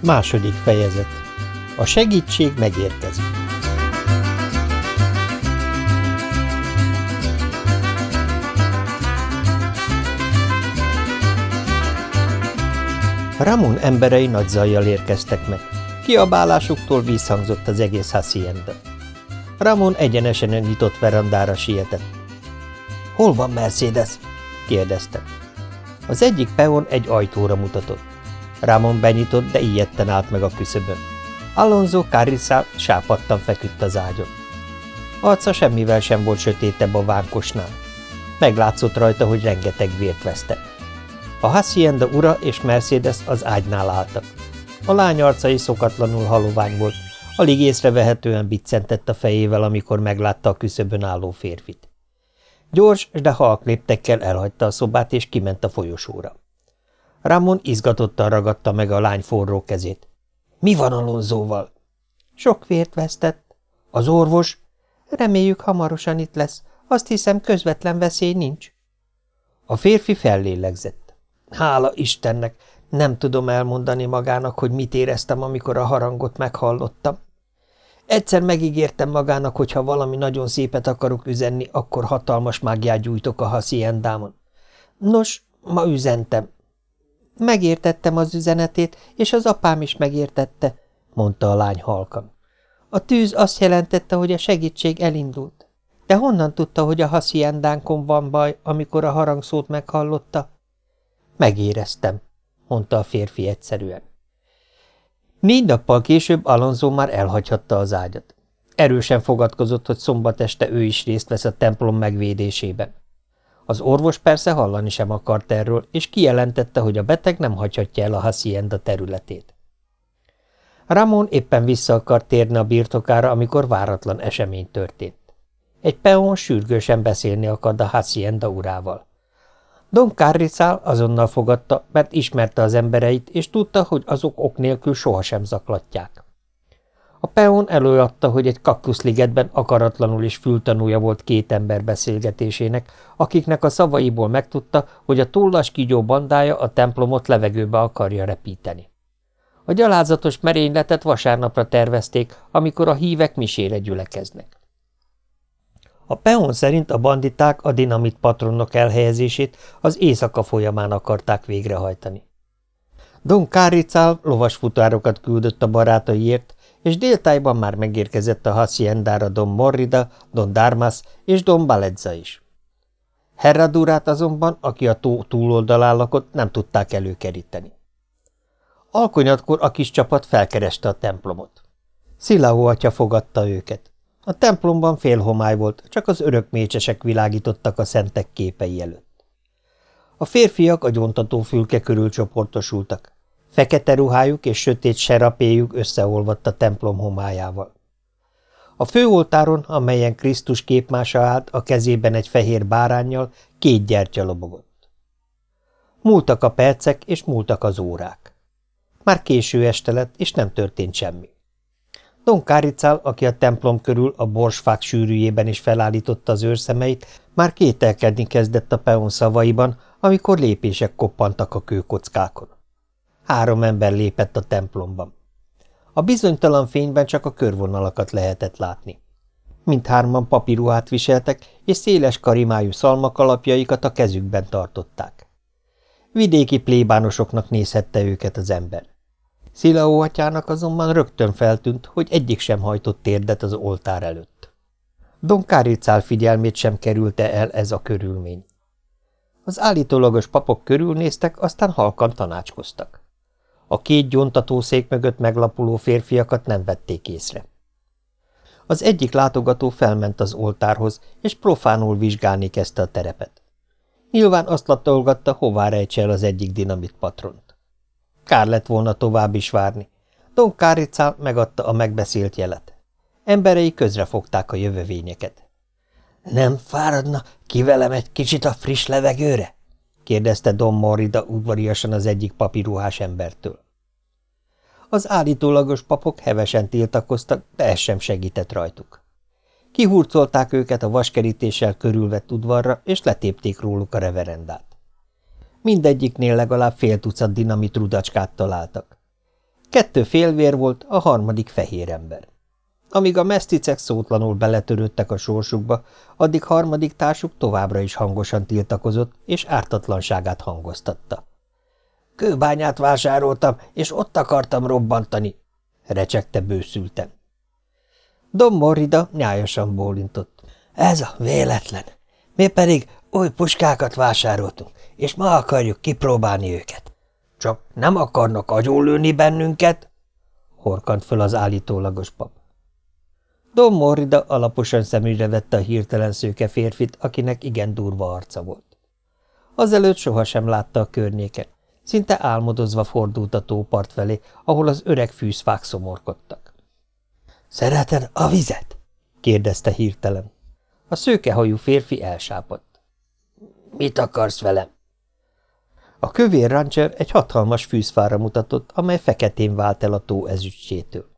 Második fejezet A segítség megérkezik Ramon emberei nagy zajjal érkeztek meg. Kiabálásuktól visszhangzott az egész hacienda. Ramon egyenesen nyitott verandára sietett. – Hol van Mercedes? – kérdezte. Az egyik peon egy ajtóra mutatott. Ramon benyitott, de ilyetten állt meg a küszöbön. Alonso Carrizal sápadtan feküdt az ágyon. Arca semmivel sem volt sötétebb a vánkosnál. Meglátszott rajta, hogy rengeteg vért vesztett. A Hacienda ura és Mercedes az ágynál álltak. A lány arca is szokatlanul halovány volt, alig észrevehetően biccentett a fejével, amikor meglátta a küszöbön álló férfit. Gyors, de halk léptekkel elhagyta a szobát, és kiment a folyosóra. Ramon izgatottan ragadta meg a lány forró kezét. – Mi van Alonzóval? – Sok vért vesztett. – Az orvos? – Reméljük, hamarosan itt lesz. Azt hiszem, közvetlen veszély nincs. A férfi fellélegzett. Hála Istennek! Nem tudom elmondani magának, hogy mit éreztem, amikor a harangot meghallottam. Egyszer megígértem magának, hogy ha valami nagyon szépet akarok üzenni, akkor hatalmas mágiát gyújtok a haciendámon. Nos, ma üzentem. Megértettem az üzenetét, és az apám is megértette, mondta a lány halkan. A tűz azt jelentette, hogy a segítség elindult. De honnan tudta, hogy a haciendánkon van baj, amikor a harangszót meghallotta? Megéreztem, mondta a férfi egyszerűen. Négy nappal később Alonso már elhagyhatta az ágyat. Erősen fogadkozott, hogy szombat este ő is részt vesz a templom megvédésében. Az orvos persze hallani sem akart erről, és kijelentette, hogy a beteg nem hagyhatja el a hacienda területét. Ramon éppen vissza akart térni a birtokára, amikor váratlan esemény történt. Egy peon sürgősen beszélni akart a hacienda urával. Don Carrizal azonnal fogadta, mert ismerte az embereit, és tudta, hogy azok ok nélkül sohasem zaklatják. A peón előadta, hogy egy kaktuszligetben akaratlanul is fültanúja volt két ember beszélgetésének, akiknek a szavaiból megtudta, hogy a tollas kígyó bandája a templomot levegőbe akarja repíteni. A gyalázatos merényletet vasárnapra tervezték, amikor a hívek misére gyülekeznek. A peon szerint a banditák a dinamit patronok elhelyezését az éjszaka folyamán akarták végrehajtani. Don Carrizal lovasfutárokat küldött a barátaiért, és déltájban már megérkezett a haciendára Don Morrida, Don Darmas és Don Balezza is. Herradurát azonban, aki a tó túloldalán lakott, nem tudták előkeríteni. Alkonyatkor a kis csapat felkereste a templomot. Szilahó atya fogadta őket. A templomban félhomály volt, csak az örök mécsesek világítottak a szentek képei előtt. A férfiak a gyontató fülke körül csoportosultak. Fekete ruhájuk és sötét serapéjuk összeolvadt a templom homályával. A főoltáron, amelyen Krisztus képmása állt, a kezében egy fehér bárányjal, két gyertya lobogott. Múltak a percek, és múltak az órák. Már késő este lett, és nem történt semmi. Don Káricál, aki a templom körül a borsfák sűrűjében is felállította az őrszemeit, már kételkedni kezdett a peon szavaiban, amikor lépések koppantak a kőkockákon. Három ember lépett a templomban. A bizonytalan fényben csak a körvonalakat lehetett látni. Mindhárman papíruhát viseltek, és széles karimájú szalmakalapjaikat a kezükben tartották. Vidéki plébánosoknak nézhette őket az ember. Szilaó atyának azonban rögtön feltűnt, hogy egyik sem hajtott térdet az oltár előtt. Don Káricál figyelmét sem kerülte el ez a körülmény. Az állítólagos papok körülnéztek, aztán halkan tanácskoztak. A két gyontatószék mögött meglapuló férfiakat nem vették észre. Az egyik látogató felment az oltárhoz, és profánul vizsgálni kezdte a terepet. Nyilván azt latolgatta, hová rejtse el az egyik dinamit patront. Kár lett volna tovább is várni. Don Káricál megadta a megbeszélt jelet. Emberei közrefogták a jövevényeket. – Nem fáradna ki velem egy kicsit a friss levegőre? – kérdezte Don Morida udvariasan az egyik papiruhás embertől. Az állítólagos papok hevesen tiltakoztak, de ez sem segített rajtuk. Kihurcolták őket a vaskerítéssel körülvett udvarra, és letépték róluk a reverendát. Mindegyiknél legalább fél tucat dinamit rudacskát találtak. Kettő félvér volt, a harmadik fehér ember. Amíg a meszticek szótlanul beletörődtek a sorsukba, addig harmadik társuk továbbra is hangosan tiltakozott, és ártatlanságát hangoztatta. – Kőbányát vásároltam, és ott akartam robbantani – recsegte bőszülten. Dom Morrida nyájasan bólintott. – Ez a véletlen. Mi pedig új puskákat vásároltunk, és ma akarjuk kipróbálni őket. Csak nem akarnak agyonlőni bennünket? Horkant föl az állítólagos pap. Dom Morrida alaposan szemügyre vette a hirtelen szőke férfit, akinek igen durva arca volt. Azelőtt sohasem látta a környéken, szinte álmodozva fordult a tópart felé, ahol az öreg fűzfák szomorkodtak. – Szereted a vizet? – kérdezte hirtelen. A szőkehajú férfi elsápadt. – Mit akarsz velem? A kövér rancher egy hatalmas fűzfára mutatott, amely feketén vált el a tó ezüstjétől.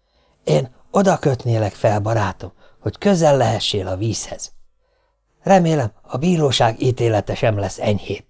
– Én oda kötnélek fel, barátom, hogy közel lehessél a vízhez. Remélem, a bíróság ítélete sem lesz enyhébb.